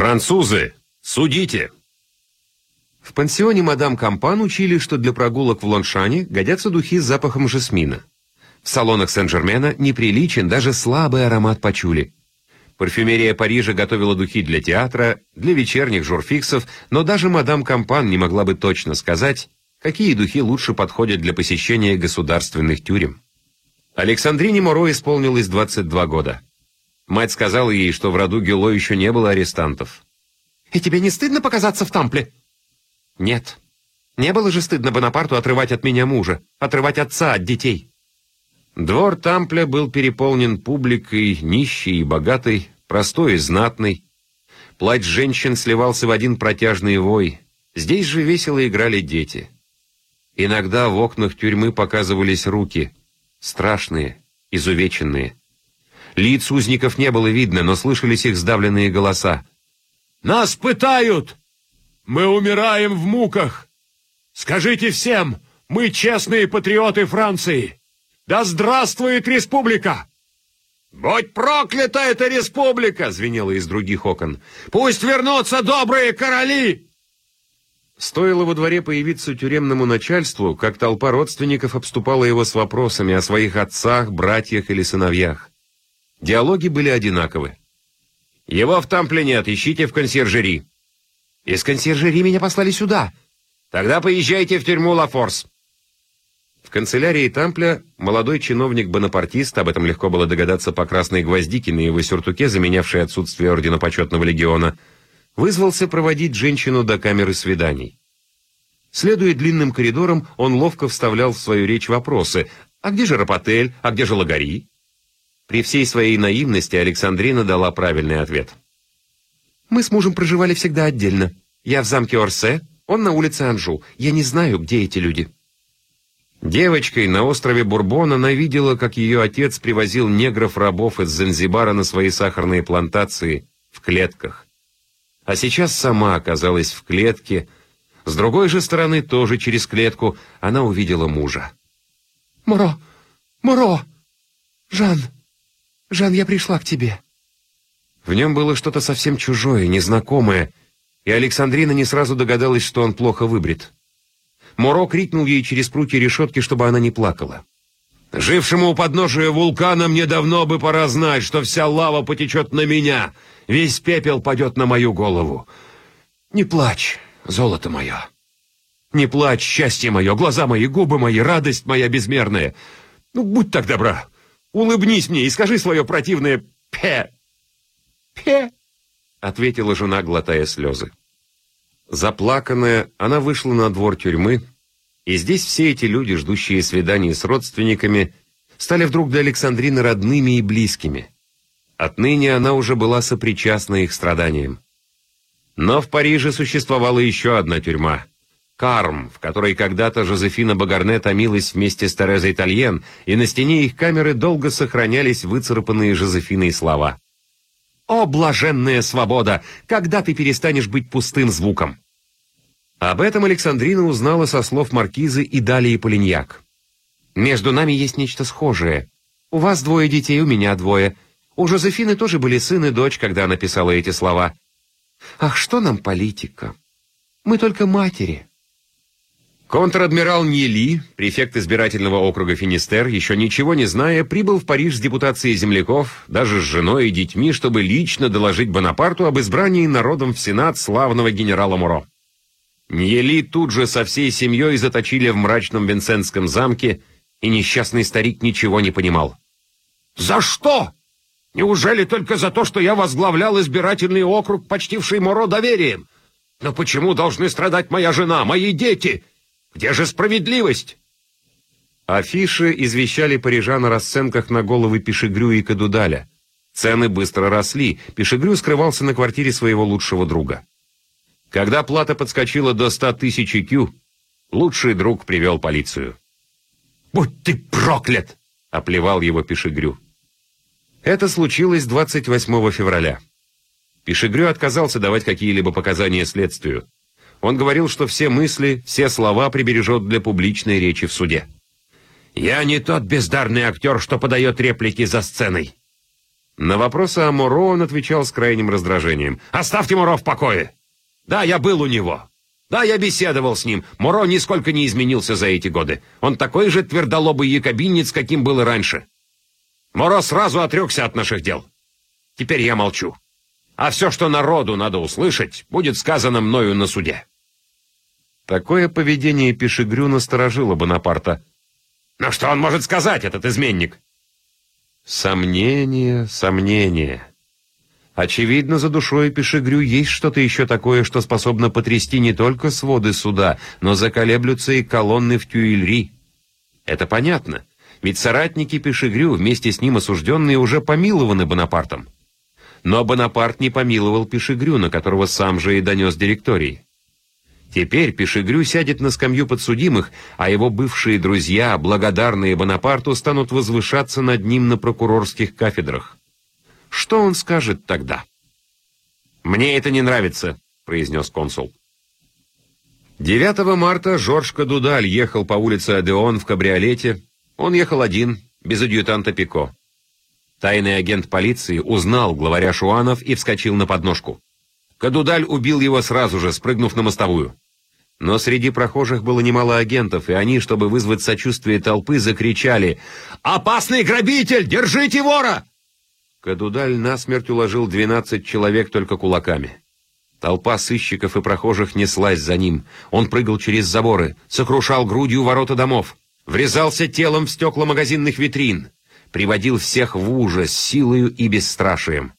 «Французы, судите!» В пансионе мадам Кампан учили, что для прогулок в Лоншане годятся духи с запахом жасмина. В салонах Сен-Жермена неприличен даже слабый аромат пачули. Парфюмерия Парижа готовила духи для театра, для вечерних журфиксов, но даже мадам Кампан не могла бы точно сказать, какие духи лучше подходят для посещения государственных тюрем. Александрине Моро исполнилось 22 года. Мать сказала ей, что в роду Гюло еще не было арестантов. «И тебе не стыдно показаться в Тампле?» «Нет. Не было же стыдно Бонапарту отрывать от меня мужа, отрывать отца от детей». Двор Тампля был переполнен публикой, нищей и богатой, простой и знатной. Плач женщин сливался в один протяжный вой. Здесь же весело играли дети. Иногда в окнах тюрьмы показывались руки, страшные, изувеченные. Лиц узников не было видно, но слышались их сдавленные голоса. «Нас пытают! Мы умираем в муках! Скажите всем, мы честные патриоты Франции! Да здравствует республика!» «Будь проклята эта республика!» — звенело из других окон. «Пусть вернутся добрые короли!» Стоило во дворе появиться тюремному начальству, как толпа родственников обступала его с вопросами о своих отцах, братьях или сыновьях. Диалоги были одинаковы. «Его в тампле нет, ищите в консьержери». «Из консьержери меня послали сюда». «Тогда поезжайте в тюрьму Лафорс». В канцелярии Тампля молодой чиновник-бонапартист, об этом легко было догадаться по красной гвоздике на его сюртуке, заменявшей отсутствие ордена почетного легиона, вызвался проводить женщину до камеры свиданий. Следуя длинным коридорам, он ловко вставлял в свою речь вопросы «А где же Рапотель? А где же Лагари?» При всей своей наивности Александрина дала правильный ответ. «Мы с мужем проживали всегда отдельно. Я в замке Орсе, он на улице Анжу. Я не знаю, где эти люди». Девочкой на острове Бурбон она видела, как ее отец привозил негров-рабов из Занзибара на свои сахарные плантации в клетках. А сейчас сама оказалась в клетке. С другой же стороны, тоже через клетку, она увидела мужа. «Муро! Муро! Жан! Жан, я пришла к тебе!» В нем было что-то совсем чужое, незнакомое, и Александрина не сразу догадалась, что он плохо выбрит. Моро крикнул ей через прутья решетки, чтобы она не плакала. «Жившему у подножия вулкана мне давно бы пора знать, что вся лава потечет на меня, весь пепел падет на мою голову. Не плачь, золото мое. Не плачь, счастье мое, глаза мои, губы мои, радость моя безмерная. Ну, будь так добра, улыбнись мне и скажи свое противное «пе». «Пе», — ответила жена, глотая слезы. Заплаканная, она вышла на двор тюрьмы, и здесь все эти люди, ждущие свиданий с родственниками, стали вдруг для Александрины родными и близкими. Отныне она уже была сопричастна их страданиям. Но в Париже существовала еще одна тюрьма — Карм, в которой когда-то Жозефина Багарне томилась вместе с Терезой Тальен, и на стене их камеры долго сохранялись выцарапанные Жозефиной слова. «О, блаженная свобода! Когда ты перестанешь быть пустым звуком?» Об этом Александрина узнала со слов маркизы и далее Полиньяк. «Между нами есть нечто схожее. У вас двое детей, у меня двое. У Жозефины тоже были сын и дочь, когда она писала эти слова. Ах, что нам политика? Мы только матери». Контр-адмирал Ньели, префект избирательного округа Финистер, еще ничего не зная, прибыл в Париж с депутацией земляков, даже с женой и детьми, чтобы лично доложить Бонапарту об избрании народом в Сенат славного генерала Муро. Ньели тут же со всей семьей заточили в мрачном Винсентском замке, и несчастный старик ничего не понимал. «За что? Неужели только за то, что я возглавлял избирательный округ, почтивший Моро доверием? Но почему должны страдать моя жена, мои дети? Где же справедливость?» Афиши извещали парижан о расценках на головы Пешегрю и Кадудаля. Цены быстро росли, Пешегрю скрывался на квартире своего лучшего друга. Когда плата подскочила до ста тысяч кю, лучший друг привел полицию. «Будь ты проклят!» — оплевал его Пешегрю. Это случилось 28 февраля. Пешегрю отказался давать какие-либо показания следствию. Он говорил, что все мысли, все слова прибережет для публичной речи в суде. «Я не тот бездарный актер, что подает реплики за сценой». На вопросы о Моро он отвечал с крайним раздражением. «Оставьте Моро в покое! Да, я был у него. Да, я беседовал с ним. Моро нисколько не изменился за эти годы. Он такой же твердолобый якобинец, каким был и раньше. Моро сразу отрекся от наших дел. Теперь я молчу. А все, что народу надо услышать, будет сказано мною на суде». Такое поведение Пешегрю насторожило Бонапарта. «Но что он может сказать, этот изменник?» Сомнение, сомнение. Очевидно, за душой Пешегрю есть что-то еще такое, что способно потрясти не только своды суда, но заколеблются и колонны в Тюильри. Это понятно, ведь соратники Пешегрю, вместе с ним осужденные, уже помилованы Бонапартом. Но Бонапарт не помиловал Пешегрю, на которого сам же и донес директории. Теперь Пешегрю сядет на скамью подсудимых, а его бывшие друзья, благодарные Бонапарту, станут возвышаться над ним на прокурорских кафедрах. Что он скажет тогда? «Мне это не нравится», — произнес консул. 9 марта Жорж Кадудаль ехал по улице Адеон в кабриолете. Он ехал один, без адъютанта Пико. Тайный агент полиции узнал главаря Шуанов и вскочил на подножку. Кадудаль убил его сразу же, спрыгнув на мостовую. Но среди прохожих было немало агентов, и они, чтобы вызвать сочувствие толпы, закричали «Опасный грабитель! Держите вора!» Кадудаль насмерть уложил 12 человек только кулаками. Толпа сыщиков и прохожих неслась за ним. Он прыгал через заборы, сокрушал грудью ворота домов, врезался телом в стекла магазинных витрин, приводил всех в ужас силою и бесстрашием.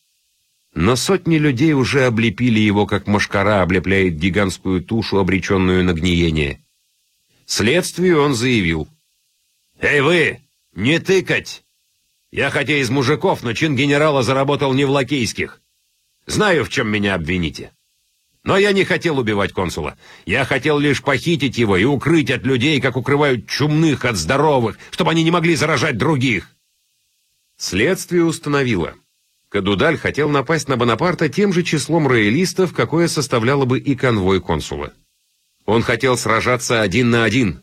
Но сотни людей уже облепили его, как машкара облепляет гигантскую тушу, обреченную на гниение. Следствию он заявил. «Эй вы, не тыкать! Я хотя из мужиков, но чин генерала заработал не в лакейских. Знаю, в чем меня обвините. Но я не хотел убивать консула. Я хотел лишь похитить его и укрыть от людей, как укрывают чумных от здоровых, чтобы они не могли заражать других». Следствие установило, Кадудаль хотел напасть на Бонапарта тем же числом роялистов, какое составляло бы и конвой консула. Он хотел сражаться один на один.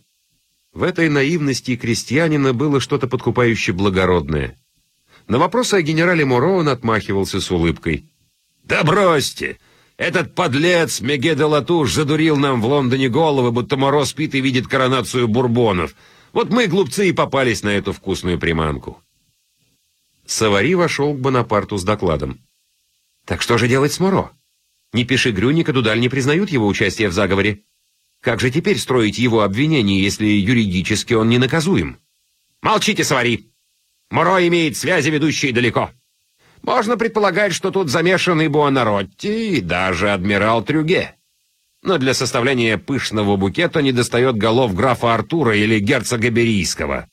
В этой наивности крестьянина было что-то подкупающе благородное. На вопросы о генерале Муро он отмахивался с улыбкой. «Да бросьте! Этот подлец Меге де Латуш задурил нам в Лондоне головы, будто Моро спит и видит коронацию бурбонов. Вот мы, глупцы, и попались на эту вкусную приманку». Савари вошел к Бонапарту с докладом. «Так что же делать с Моро? Ни Пешегрю, ни Кадудаль не признают его участие в заговоре. Как же теперь строить его обвинение, если юридически он не наказуем?» «Молчите, Савари! Моро имеет связи, ведущие далеко. Можно предполагать, что тут замешан и Буонаротти, и даже адмирал Трюге. Но для составления пышного букета недостает голов графа Артура или герцога Берийского».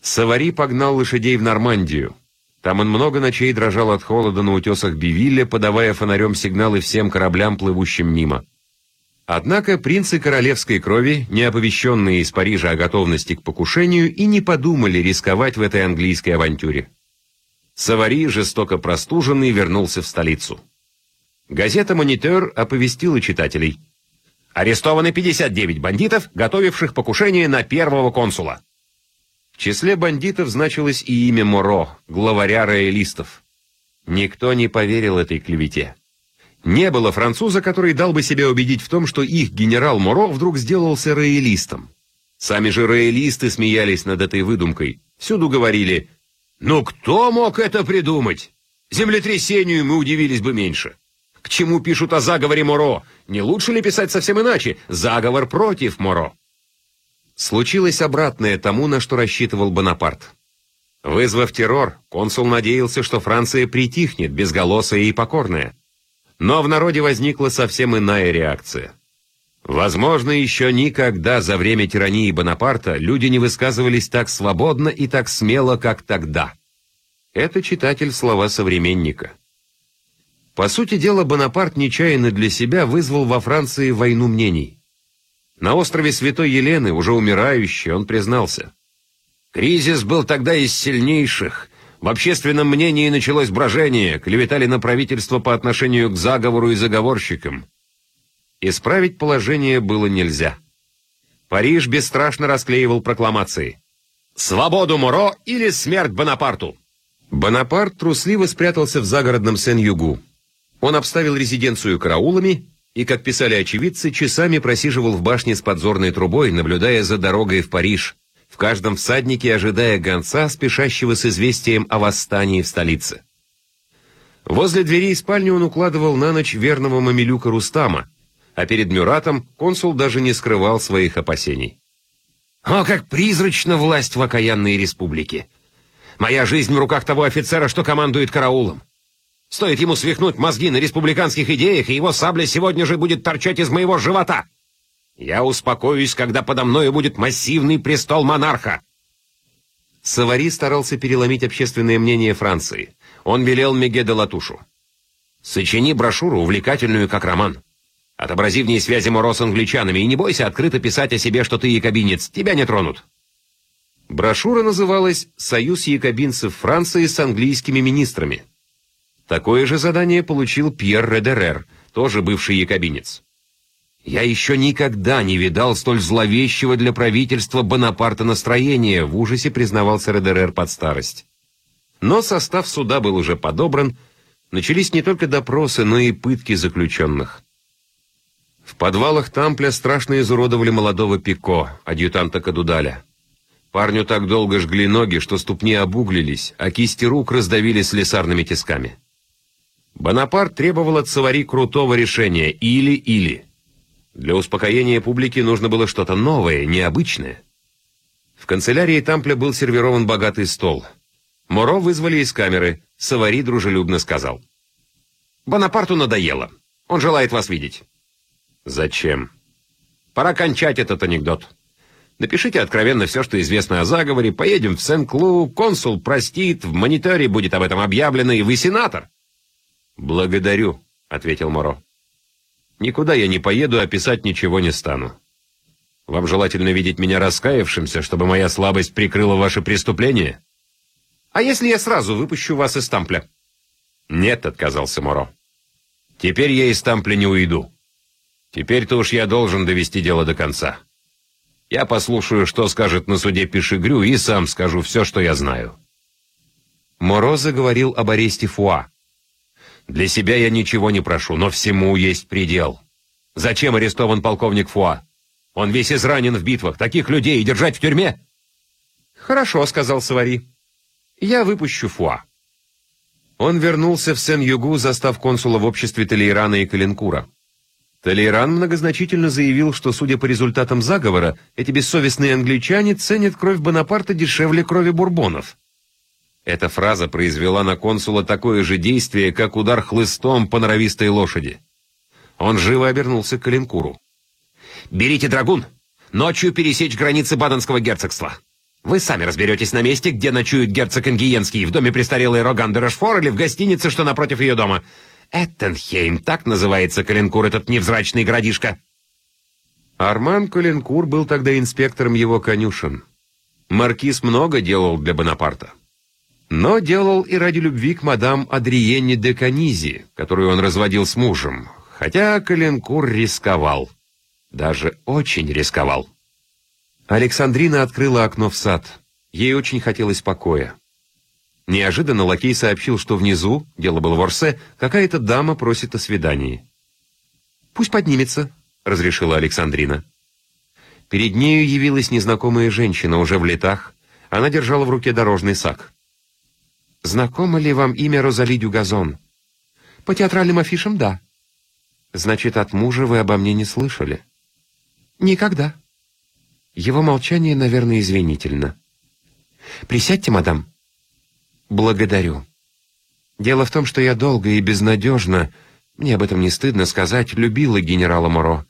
Савари погнал лошадей в Нормандию. Там он много ночей дрожал от холода на утесах Бивилля, подавая фонарем сигналы всем кораблям, плывущим мимо. Однако принцы королевской крови, не оповещенные из Парижа о готовности к покушению, и не подумали рисковать в этой английской авантюре. Савари, жестоко простуженный, вернулся в столицу. Газета «Монитор» оповестила читателей. Арестованы 59 бандитов, готовивших покушение на первого консула. В числе бандитов значилось и имя Моро, главаря роялистов. Никто не поверил этой клевете. Не было француза, который дал бы себя убедить в том, что их генерал Моро вдруг сделался роялистом. Сами же роялисты смеялись над этой выдумкой. Всюду говорили «Ну кто мог это придумать? Землетрясению мы удивились бы меньше». К чему пишут о заговоре Моро? Не лучше ли писать совсем иначе? Заговор против Моро. Случилось обратное тому, на что рассчитывал Бонапарт. Вызвав террор, консул надеялся, что Франция притихнет, безголосая и покорная. Но в народе возникла совсем иная реакция. Возможно, еще никогда за время тирании Бонапарта люди не высказывались так свободно и так смело, как тогда. Это читатель слова современника. По сути дела, Бонапарт нечаянно для себя вызвал во Франции войну мнений. На острове Святой Елены, уже умирающий, он признался. Кризис был тогда из сильнейших. В общественном мнении началось брожение, клеветали на правительство по отношению к заговору и заговорщикам. Исправить положение было нельзя. Париж бесстрашно расклеивал прокламации. «Свободу Муро или смерть Бонапарту!» Бонапарт трусливо спрятался в загородном Сен-Югу. Он обставил резиденцию караулами и, как писали очевидцы, часами просиживал в башне с подзорной трубой, наблюдая за дорогой в Париж, в каждом всаднике ожидая гонца, спешащего с известием о восстании в столице. Возле дверей спальни он укладывал на ночь верного мамилюка Рустама, а перед Мюратом консул даже не скрывал своих опасений. «О, как призрачна власть в окаянной республике! Моя жизнь в руках того офицера, что командует караулом. Стоит ему свихнуть мозги на республиканских идеях, и его сабля сегодня же будет торчать из моего живота. Я успокоюсь, когда подо мною будет массивный престол монарха. Савари старался переломить общественное мнение Франции. Он велел Меге де Латушу. «Сочини брошюру, увлекательную как роман. Отобрази в ней связи Моро с англичанами, и не бойся открыто писать о себе, что ты якобинец. Тебя не тронут». Брошюра называлась «Союз якобинцев Франции с английскими министрами». Такое же задание получил Пьер Редерер, тоже бывший якобинец. «Я еще никогда не видал столь зловещего для правительства Бонапарта настроения», в ужасе признавался Редерер под старость. Но состав суда был уже подобран, начались не только допросы, но и пытки заключенных. В подвалах Тампля страшно изуродовали молодого Пико, адъютанта Кадудаля. Парню так долго жгли ноги, что ступни обуглились, а кисти рук раздавили слесарными тисками. Бонапарт требовал от Савари крутого решения «или-или». Для успокоения публики нужно было что-то новое, необычное. В канцелярии Тампля был сервирован богатый стол. Моро вызвали из камеры. Савари дружелюбно сказал. «Бонапарту надоело. Он желает вас видеть». «Зачем?» «Пора кончать этот анекдот. Напишите откровенно все, что известно о заговоре, поедем в Сен-Клу, консул простит, в мониторе будет об этом объявлено, и вы сенатор». «Благодарю», — ответил Моро. «Никуда я не поеду, а писать ничего не стану. Вам желательно видеть меня раскаявшимся, чтобы моя слабость прикрыла ваши преступления?» «А если я сразу выпущу вас из Тампля?» «Нет», — отказался Моро. «Теперь я из Тампля не уйду. Теперь-то уж я должен довести дело до конца. Я послушаю, что скажет на суде Пишегрю, и сам скажу все, что я знаю». Моро заговорил об аресте Фуа. «Для себя я ничего не прошу, но всему есть предел. Зачем арестован полковник Фуа? Он весь изранен в битвах. Таких людей держать в тюрьме?» «Хорошо», — сказал Савари. «Я выпущу Фуа». Он вернулся в Сен-Югу, застав консула в обществе Толейрана и Калинкура. Толейран многозначительно заявил, что, судя по результатам заговора, эти бессовестные англичане ценят кровь Бонапарта дешевле крови бурбонов. Эта фраза произвела на консула такое же действие, как удар хлыстом по норовистой лошади. Он живо обернулся к Калинкуру. «Берите драгун! Ночью пересечь границы Баденского герцогства. Вы сами разберетесь на месте, где ночует герцог Ингиенский, в доме престарелой Роган де Рошфор или в гостинице, что напротив ее дома. Эттенхейм, так называется Калинкур, этот невзрачный городишко. Арман Калинкур был тогда инспектором его конюшен. Маркиз много делал для Бонапарта. Но делал и ради любви к мадам Адриене де Канизи, которую он разводил с мужем, хотя Калинкур рисковал. Даже очень рисковал. Александрина открыла окно в сад. Ей очень хотелось покоя. Неожиданно лакей сообщил, что внизу, дело было в Орсе, какая-то дама просит о свидании. «Пусть поднимется», — разрешила Александрина. Перед нею явилась незнакомая женщина, уже в летах. Она держала в руке дорожный сак. «Знакомо ли вам имя Розали Дюгазон?» «По театральным афишам, да». «Значит, от мужа вы обо мне не слышали?» «Никогда». Его молчание, наверное, извинительно. «Присядьте, мадам». «Благодарю. Дело в том, что я долго и безнадежно, мне об этом не стыдно сказать, любила генерала Моро.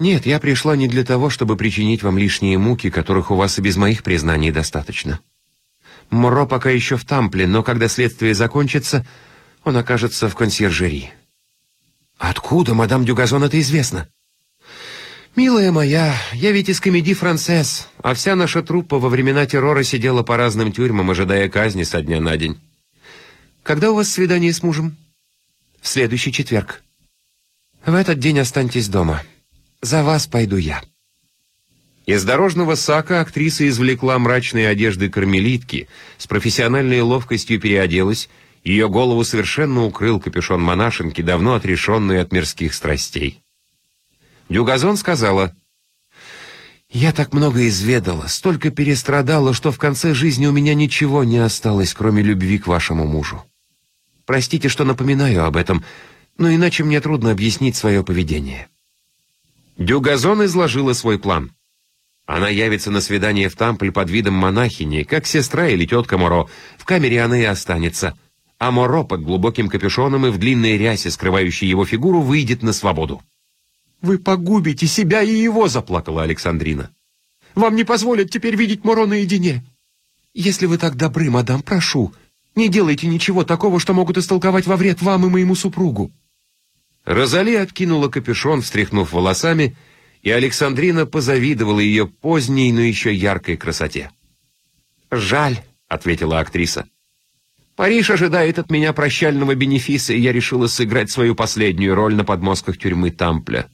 Нет, я пришла не для того, чтобы причинить вам лишние муки, которых у вас и без моих признаний достаточно. Моро пока еще в Тампле, но когда следствие закончится, он окажется в консьержери». «Откуда, мадам Дюгазон, это известно?» «Милая моя, я ведь из комедии «Францесс», а вся наша труппа во времена террора сидела по разным тюрьмам, ожидая казни со дня на день. Когда у вас свидание с мужем?» «В следующий четверг». «В этот день останьтесь дома. За вас пойду я». Из дорожного сака актриса извлекла мрачные одежды кармелитки, с профессиональной ловкостью переоделась, ее голову совершенно укрыл капюшон монашенки, давно отрешенный от мирских страстей. Дюгазон сказала, «Я так много изведала, столько перестрадала, что в конце жизни у меня ничего не осталось, кроме любви к вашему мужу. Простите, что напоминаю об этом, но иначе мне трудно объяснить свое поведение». Дюгазон изложила свой план. Она явится на свидание в Тампль под видом монахини, как сестра или тетка Моро. В камере она и останется. А Моро под глубоким капюшоном и в длинной рясе, скрывающей его фигуру, выйдет на свободу. «Вы погубите себя и его!» — заплакала Александрина. «Вам не позволят теперь видеть Моро наедине. Если вы так добры, мадам, прошу, не делайте ничего такого, что могут истолковать во вред вам и моему супругу». Розали откинула капюшон, встряхнув волосами, и Александрина позавидовала ее поздней, но еще яркой красоте. «Жаль», — ответила актриса. «Париж ожидает от меня прощального бенефиса, и я решила сыграть свою последнюю роль на подмостках тюрьмы Тампля.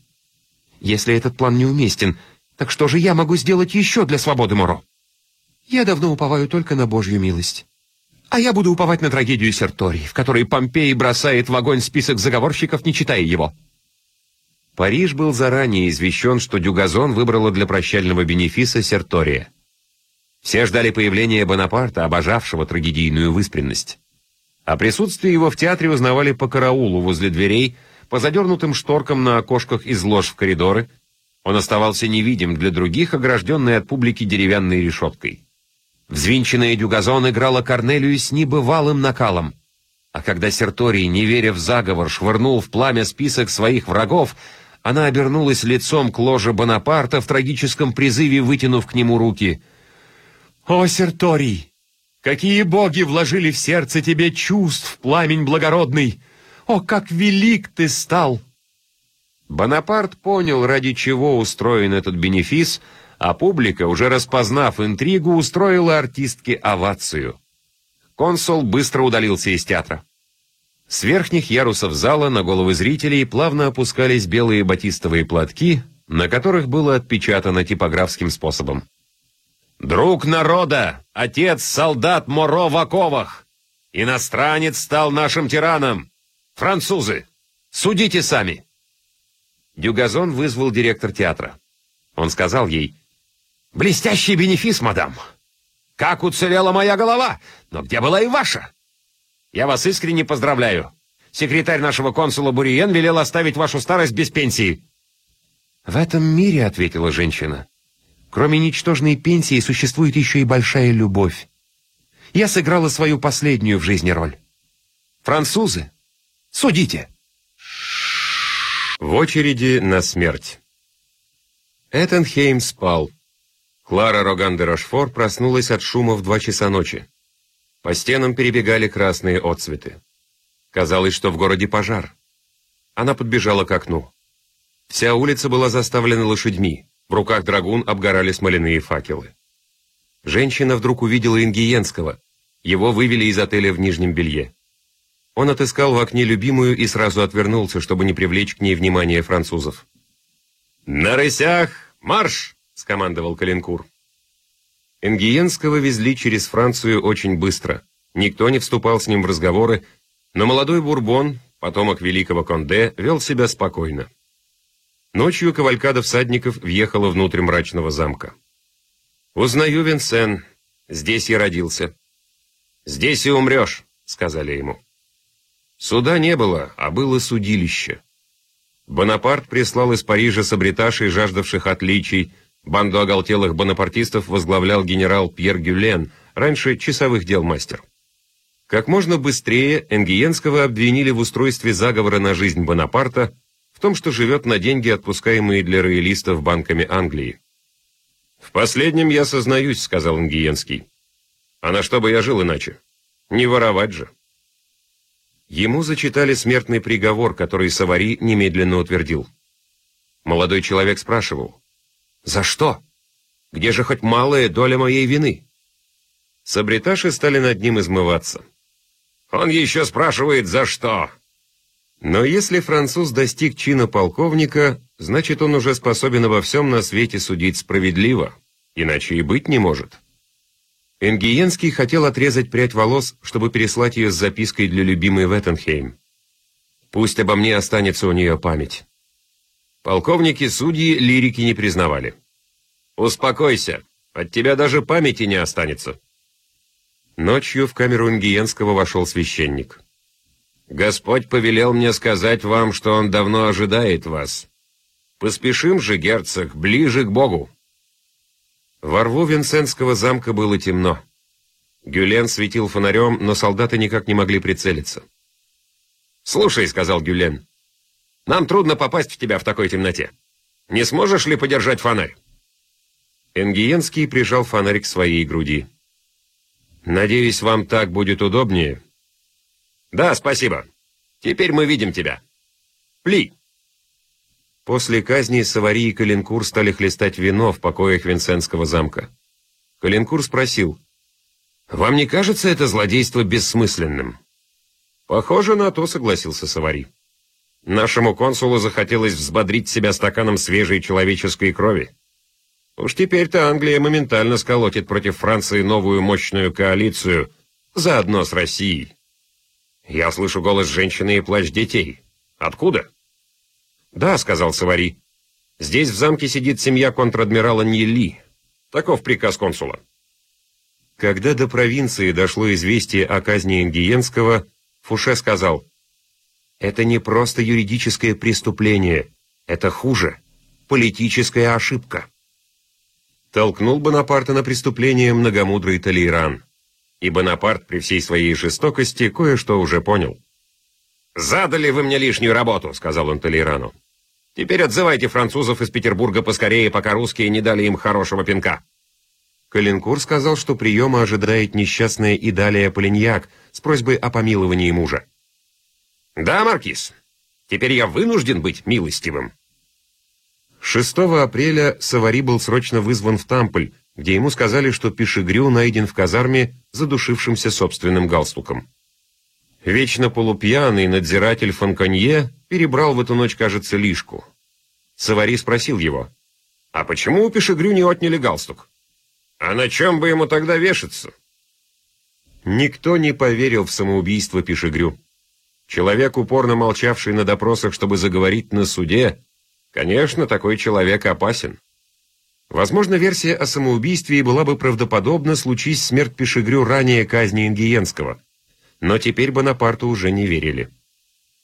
Если этот план неуместен, так что же я могу сделать еще для свободы Моро? Я давно уповаю только на Божью милость. А я буду уповать на трагедию Серторий, в которой Помпей бросает в огонь список заговорщиков, не читая его». Париж был заранее извещен, что Дюгазон выбрала для прощального бенефиса Сертория. Все ждали появления Бонапарта, обожавшего трагедийную выспренность. О присутствии его в театре узнавали по караулу возле дверей, по задернутым шторкам на окошках из лож в коридоры. Он оставался невидим для других, огражденный от публики деревянной решеткой. Взвинченная Дюгазон играла Корнелию с небывалым накалом. А когда Серторий, не веря в заговор, швырнул в пламя список своих врагов, она обернулась лицом к ложе Бонапарта в трагическом призыве, вытянув к нему руки. «О, Серторий! Какие боги вложили в сердце тебе чувств, пламень благородный! О, как велик ты стал!» Бонапарт понял, ради чего устроен этот бенефис, а публика, уже распознав интригу, устроила артистке овацию. Консул быстро удалился из театра. С верхних ярусов зала на головы зрителей плавно опускались белые батистовые платки, на которых было отпечатано типографским способом. «Друг народа! Отец солдат Моро в оковах! Иностранец стал нашим тираном! Французы! Судите сами!» Дюгазон вызвал директор театра. Он сказал ей, «Блестящий бенефис, мадам! Как уцелела моя голова! Но где была и ваша?» Я вас искренне поздравляю. Секретарь нашего консула Буриен велел оставить вашу старость без пенсии». «В этом мире», — ответила женщина, — «кроме ничтожной пенсии существует еще и большая любовь. Я сыграла свою последнюю в жизни роль. Французы, судите». В очереди на смерть. Эттенхейм спал. Клара Роган де Рошфор проснулась от шума в два часа ночи. По стенам перебегали красные отцветы. Казалось, что в городе пожар. Она подбежала к окну. Вся улица была заставлена лошадьми, в руках драгун обгорали смоляные факелы. Женщина вдруг увидела Ингиенского. Его вывели из отеля в Нижнем Белье. Он отыскал в окне любимую и сразу отвернулся, чтобы не привлечь к ней внимание французов. «На рысях марш!» — скомандовал Калинкур. Энгиенского везли через Францию очень быстро. Никто не вступал с ним в разговоры, но молодой Бурбон, потомок великого Конде, вел себя спокойно. Ночью кавалькада всадников въехала внутрь мрачного замка. «Узнаю, Винсен, здесь я родился». «Здесь и умрешь», — сказали ему. Суда не было, а было судилище. Бонапарт прислал из Парижа сабриташей, жаждавших отличий, Банду оголтелых бонапартистов возглавлял генерал Пьер Гюлен, раньше часовых дел мастер. Как можно быстрее Энгиенского обвинили в устройстве заговора на жизнь Бонапарта, в том, что живет на деньги, отпускаемые для роялистов банками Англии. «В последнем я сознаюсь», — сказал Энгиенский. «А на что бы я жил иначе? Не воровать же». Ему зачитали смертный приговор, который Савари немедленно утвердил. Молодой человек спрашивал, за что? Где же хоть малая доля моей вины? Сабриташи стали над ним измываться. Он еще спрашивает, за что? Но если француз достиг чина полковника, значит, он уже способен обо всем на свете судить справедливо, иначе и быть не может. Энгиенский хотел отрезать прядь волос, чтобы переслать ее с запиской для любимой Веттенхейм. Пусть обо мне останется у нее память. Полковники-судьи лирики не признавали. «Успокойся, от тебя даже памяти не останется». Ночью в камеру Ингиенского вошел священник. «Господь повелел мне сказать вам, что он давно ожидает вас. Поспешим же, герцог, ближе к Богу». Во рву Винсентского замка было темно. Гюлен светил фонарем, но солдаты никак не могли прицелиться. «Слушай», — сказал Гюлен, — «нам трудно попасть в тебя в такой темноте. Не сможешь ли подержать фонарь?» Энгиенский прижал фонарь к своей груди. «Надеюсь, вам так будет удобнее?» «Да, спасибо. Теперь мы видим тебя. Пли!» После казни Савари и Калинкур стали хлестать вино в покоях Винсентского замка. Калинкур спросил, «Вам не кажется это злодейство бессмысленным?» «Похоже на то», — согласился Савари. «Нашему консулу захотелось взбодрить себя стаканом свежей человеческой крови. Уж теперь-то Англия моментально сколотит против Франции новую мощную коалицию, заодно с Россией. Я слышу голос женщины и плач детей. Откуда?» «Да», — сказал Савари. «Здесь в замке сидит семья контр-адмирала Ньелли. Таков приказ консула». Когда до провинции дошло известие о казни Ингиенского, Фуше сказал, «Это не просто юридическое преступление, это хуже, политическая ошибка». Толкнул Бонапарта на преступление многомудрый Толейран. И Бонапарт при всей своей жестокости кое-что уже понял. «Задали вы мне лишнюю работу», — сказал он Толейрану. Теперь отзывайте французов из Петербурга поскорее, пока русские не дали им хорошего пинка». Калинкур сказал, что приема ожидает несчастная Идалия Полиньяк с просьбой о помиловании мужа. «Да, Маркиз, теперь я вынужден быть милостивым». 6 апреля Савари был срочно вызван в Тампль, где ему сказали, что Пишегрю найден в казарме, задушившимся собственным галстуком. Вечно полупьяный надзиратель Фонканье перебрал в эту ночь, кажется, лишку. Савари спросил его, «А почему у Пешегрю не отняли галстук? А на чем бы ему тогда вешаться?» Никто не поверил в самоубийство Пешегрю. Человек, упорно молчавший на допросах, чтобы заговорить на суде, конечно, такой человек опасен. Возможно, версия о самоубийстве была бы правдоподобна, случись смерть Пешегрю ранее казни Ингиенского. Но теперь Бонапарту уже не верили.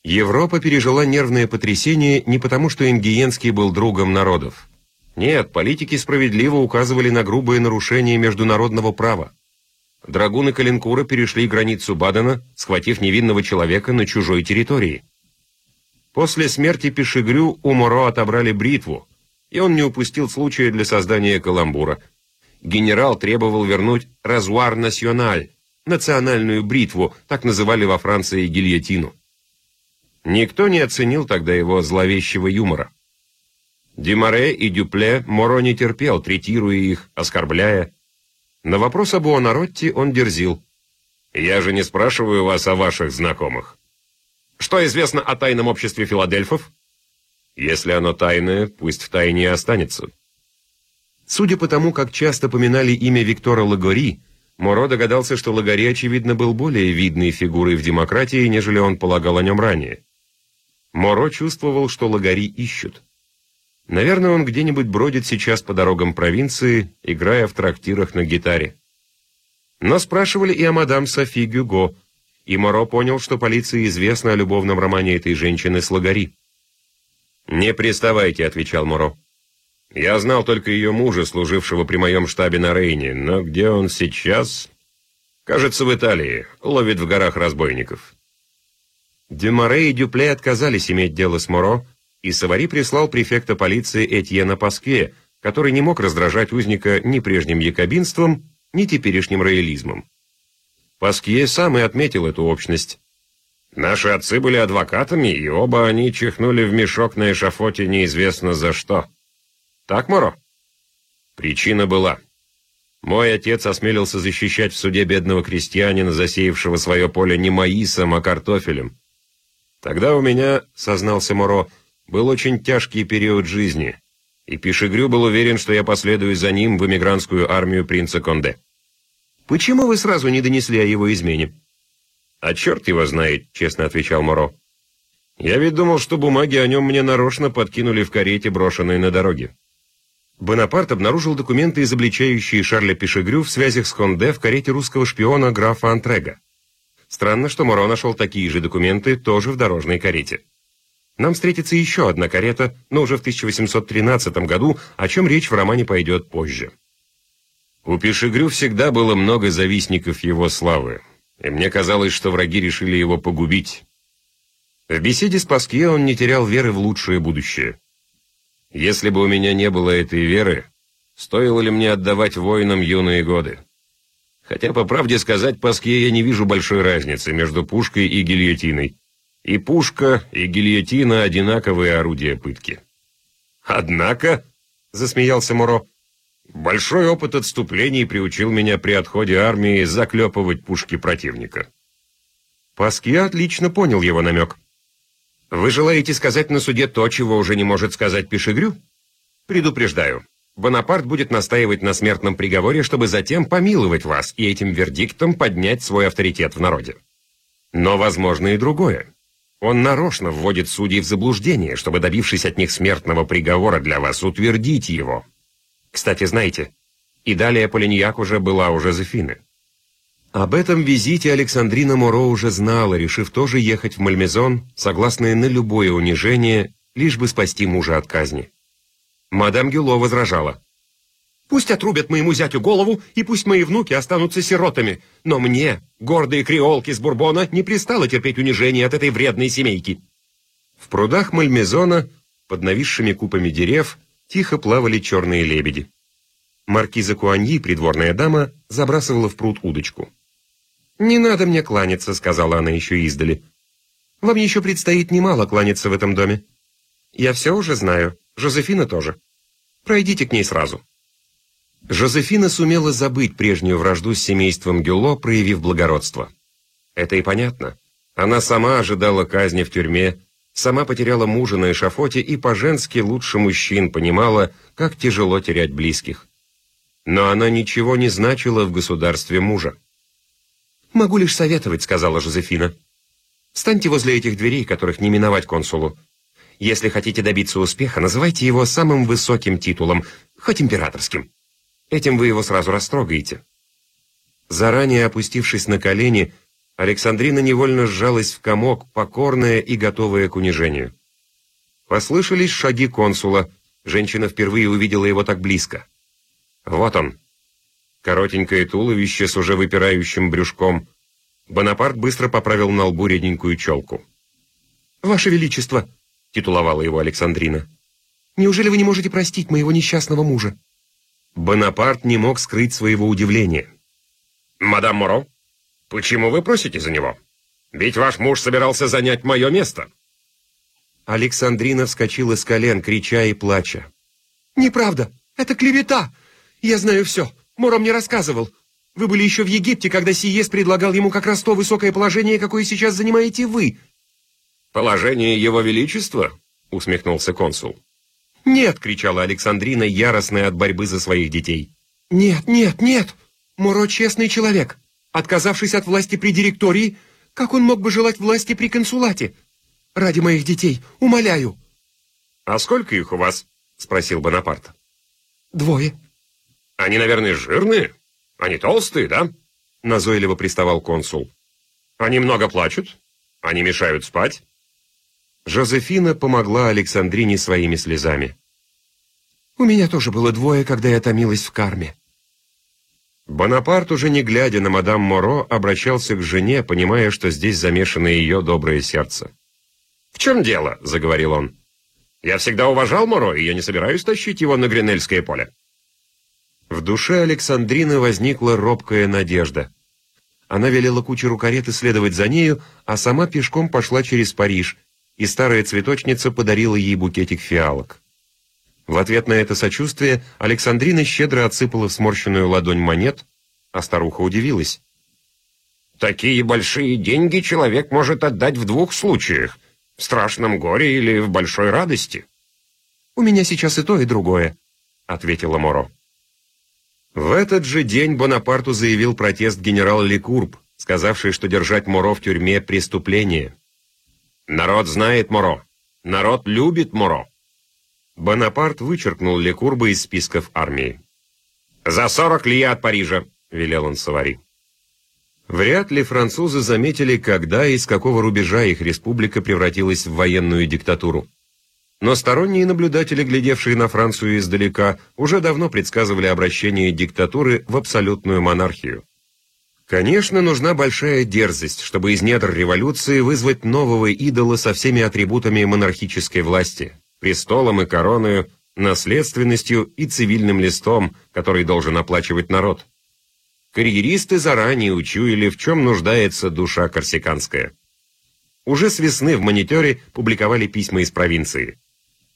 Европа пережила нервное потрясение не потому, что Ингиенский был другом народов. Нет, политики справедливо указывали на грубые нарушения международного права. Драгуны Калинкура перешли границу Бадена, схватив невинного человека на чужой территории. После смерти Пешегрю у Моро отобрали бритву, и он не упустил случая для создания каламбура. Генерал требовал вернуть «разуар националь», национальную бритву, так называли во Франции гильотину. Никто не оценил тогда его зловещего юмора. Демаре и Дюпле Моро не терпел, третируя их, оскорбляя. На вопрос об Уонаротти он дерзил. «Я же не спрашиваю вас о ваших знакомых. Что известно о тайном обществе Филадельфов? Если оно тайное, пусть в тайне и останется». Судя по тому, как часто поминали имя Виктора Лагори, Моро догадался, что Лагари, очевидно, был более видной фигурой в демократии, нежели он полагал о нем ранее. Моро чувствовал, что Лагари ищут. Наверное, он где-нибудь бродит сейчас по дорогам провинции, играя в трактирах на гитаре. Но спрашивали и о мадам Софи Гюго, и Моро понял, что полиции известно о любовном романе этой женщины с Лагари. «Не приставайте», — отвечал Моро. Я знал только ее мужа, служившего при моем штабе на Рейне, но где он сейчас? Кажется, в Италии, ловит в горах разбойников. Дюмаре и Дюпле отказались иметь дело с Моро, и Савари прислал префекта полиции Этьена Паскве, который не мог раздражать узника ни прежним якобинством, ни теперешним роялизмом. Паскье сам и отметил эту общность. Наши отцы были адвокатами, и оба они чихнули в мешок на эшафоте неизвестно за что. Так, Моро? Причина была. Мой отец осмелился защищать в суде бедного крестьянина, засеявшего свое поле не маисом, а картофелем. Тогда у меня, сознался Моро, был очень тяжкий период жизни, и Пишегрю был уверен, что я последую за ним в эмигрантскую армию принца Конде. Почему вы сразу не донесли о его измене? А черт его знает, честно отвечал Моро. Я ведь думал, что бумаги о нем мне нарочно подкинули в карете, брошенной на дороге. Бонапарт обнаружил документы, изобличающие Шарля Пишегрю в связях с Конде в карете русского шпиона графа Антрега. Странно, что Моро нашел такие же документы тоже в дорожной карете. Нам встретится еще одна карета, но уже в 1813 году, о чем речь в романе пойдет позже. У Пишегрю всегда было много завистников его славы, и мне казалось, что враги решили его погубить. В беседе с Паскье он не терял веры в лучшее будущее. Если бы у меня не было этой веры, стоило ли мне отдавать воинам юные годы? Хотя, по правде сказать, Паскье я не вижу большой разницы между пушкой и гильотиной. И пушка, и гильотина — одинаковые орудия пытки. «Однако», — засмеялся Муро, — «большой опыт отступлений приучил меня при отходе армии заклепывать пушки противника». Паскье отлично понял его намек. Вы желаете сказать на суде то, чего уже не может сказать Пишегрю? Предупреждаю. Бонапарт будет настаивать на смертном приговоре, чтобы затем помиловать вас и этим вердиктом поднять свой авторитет в народе. Но возможно и другое. Он нарочно вводит судей в заблуждение, чтобы, добившись от них смертного приговора для вас, утвердить его. Кстати, знаете, и далее Полиньяк уже была у Жозефины. Об этом визите Александрина Моро уже знала, решив тоже ехать в Мальмезон, согласная на любое унижение, лишь бы спасти мужа от казни. Мадам Гюло возражала. «Пусть отрубят моему зятю голову, и пусть мои внуки останутся сиротами, но мне, гордые креолки с Бурбона, не пристало терпеть унижение от этой вредной семейки». В прудах Мальмезона, под нависшими купами дерев, тихо плавали черные лебеди. Маркиза Куаньи, придворная дама, забрасывала в пруд удочку. «Не надо мне кланяться», — сказала она еще издали. «Вам еще предстоит немало кланяться в этом доме. Я все уже знаю, Жозефина тоже. Пройдите к ней сразу». Жозефина сумела забыть прежнюю вражду с семейством Гюло, проявив благородство. Это и понятно. Она сама ожидала казни в тюрьме, сама потеряла мужа на эшафоте и по-женски лучше мужчин понимала, как тяжело терять близких. Но она ничего не значила в государстве мужа. «Могу лишь советовать», — сказала Жозефина. «Станьте возле этих дверей, которых не миновать консулу. Если хотите добиться успеха, называйте его самым высоким титулом, хоть императорским. Этим вы его сразу растрогаете». Заранее опустившись на колени, Александрина невольно сжалась в комок, покорная и готовая к унижению. Послышались шаги консула. Женщина впервые увидела его так близко. Вот он, коротенькое туловище с уже выпирающим брюшком. Бонапарт быстро поправил на лбу реденькую челку. «Ваше Величество!» — титуловала его Александрина. «Неужели вы не можете простить моего несчастного мужа?» Бонапарт не мог скрыть своего удивления. «Мадам Моро, почему вы просите за него? Ведь ваш муж собирался занять мое место». Александрина вскочила с колен, крича и плача. «Неправда! Это клевета! Я знаю все! Моро мне рассказывал. Вы были еще в Египте, когда Сиес предлагал ему как раз то высокое положение, какое сейчас занимаете вы». «Положение его величества?» — усмехнулся консул. «Нет!» — кричала Александрина, яростная от борьбы за своих детей. «Нет, нет, нет! Моро честный человек. Отказавшись от власти при директории, как он мог бы желать власти при консулате? Ради моих детей, умоляю!» «А сколько их у вас?» — спросил Бонапарт. «Двое», они, наверное, жирные? Они толстые, да?» Назойливо приставал консул. «Они много плачут? Они мешают спать?» Жозефина помогла Александрине своими слезами. «У меня тоже было двое, когда я томилась в карме». Бонапарт, уже не глядя на мадам Моро, обращался к жене, понимая, что здесь замешано ее доброе сердце. «В чем дело?» — заговорил он. «Я всегда уважал Моро, и я не собираюсь тащить его на Гринельское поле. В душе Александрины возникла робкая надежда. Она велела кучеру кареты следовать за нею, а сама пешком пошла через Париж, и старая цветочница подарила ей букетик фиалок. В ответ на это сочувствие Александрина щедро отсыпала в сморщенную ладонь монет, а старуха удивилась. «Такие большие деньги человек может отдать в двух случаях, В страшном горе или в большой радости? У меня сейчас и то, и другое, ответила Моро. В этот же день Бонапарту заявил протест генерал Лекурб, сказавший, что держать Моро в тюрьме – преступление. Народ знает Моро. Народ любит Моро. Бонапарт вычеркнул Лекурба из списков армии. «За сорок лье от Парижа», — велел он Савари. Вряд ли французы заметили, когда и с какого рубежа их республика превратилась в военную диктатуру. Но сторонние наблюдатели, глядевшие на Францию издалека, уже давно предсказывали обращение диктатуры в абсолютную монархию. Конечно, нужна большая дерзость, чтобы из недр революции вызвать нового идола со всеми атрибутами монархической власти, престолом и короною, наследственностью и цивильным листом, который должен оплачивать народ. Карьеристы заранее учуяли, в чем нуждается душа корсиканская. Уже с весны в «Монитере» публиковали письма из провинции.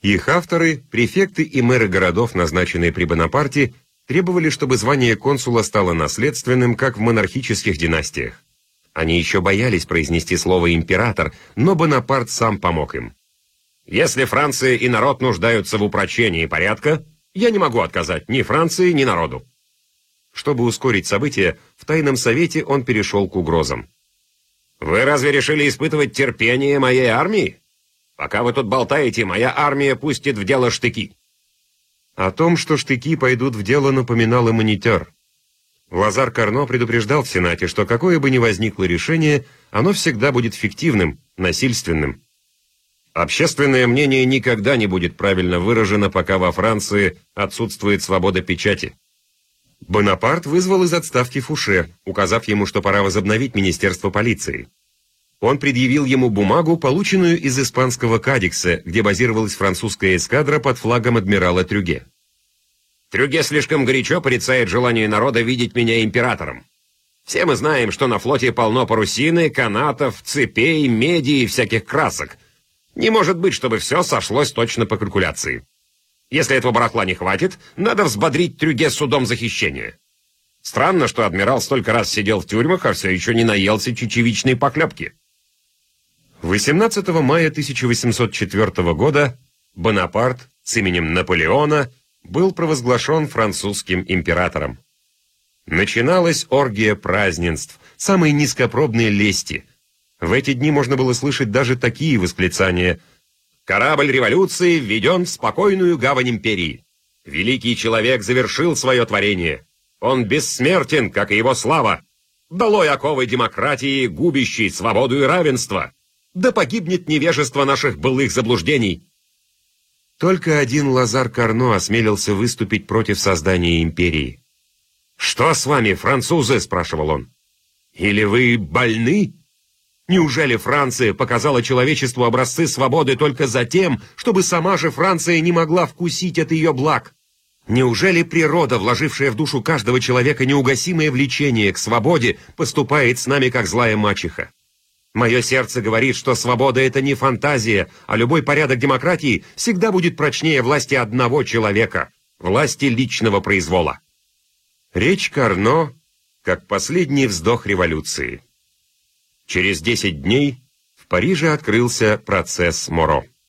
Их авторы, префекты и мэры городов, назначенные при Бонапарте, требовали, чтобы звание консула стало наследственным, как в монархических династиях. Они еще боялись произнести слово «император», но Бонапарт сам помог им. «Если Франция и народ нуждаются в упрочении порядка, я не могу отказать ни Франции, ни народу». Чтобы ускорить события, в Тайном Совете он перешел к угрозам. «Вы разве решили испытывать терпение моей армии? Пока вы тут болтаете, моя армия пустит в дело штыки». О том, что штыки пойдут в дело, напоминал и монитор. Лазар Карно предупреждал в Сенате, что какое бы ни возникло решение, оно всегда будет фиктивным, насильственным. Общественное мнение никогда не будет правильно выражено, пока во Франции отсутствует свобода печати. Бонапарт вызвал из отставки Фуше, указав ему, что пора возобновить Министерство полиции. Он предъявил ему бумагу, полученную из испанского Кадикса, где базировалась французская эскадра под флагом адмирала Трюге. «Трюге слишком горячо порицает желание народа видеть меня императором. Все мы знаем, что на флоте полно парусины, канатов, цепей, меди и всяких красок. Не может быть, чтобы все сошлось точно по калькуляции. Если этого барахла не хватит, надо взбодрить Трюге судом за хищение. Странно, что адмирал столько раз сидел в тюрьмах, а все еще не наелся чечевичной поклепки. 18 мая 1804 года Бонапарт с именем Наполеона был провозглашен французским императором. Начиналась оргия празднеств, самой низкопробной лести. В эти дни можно было слышать даже такие восклицания – Корабль революции введен в спокойную гавань империи. Великий человек завершил свое творение. Он бессмертен, как и его слава. Долой оковы демократии, губящей свободу и равенство. Да погибнет невежество наших былых заблуждений. Только один Лазар Карно осмелился выступить против создания империи. «Что с вами, французы?» – спрашивал он. «Или вы больны?» Неужели Франция показала человечеству образцы свободы только за тем, чтобы сама же Франция не могла вкусить от ее благ? Неужели природа, вложившая в душу каждого человека неугасимое влечение к свободе, поступает с нами как злая мачеха? Мое сердце говорит, что свобода — это не фантазия, а любой порядок демократии всегда будет прочнее власти одного человека, власти личного произвола. Речь Карно как последний вздох революции. Через 10 дней в Париже открылся процесс Моро.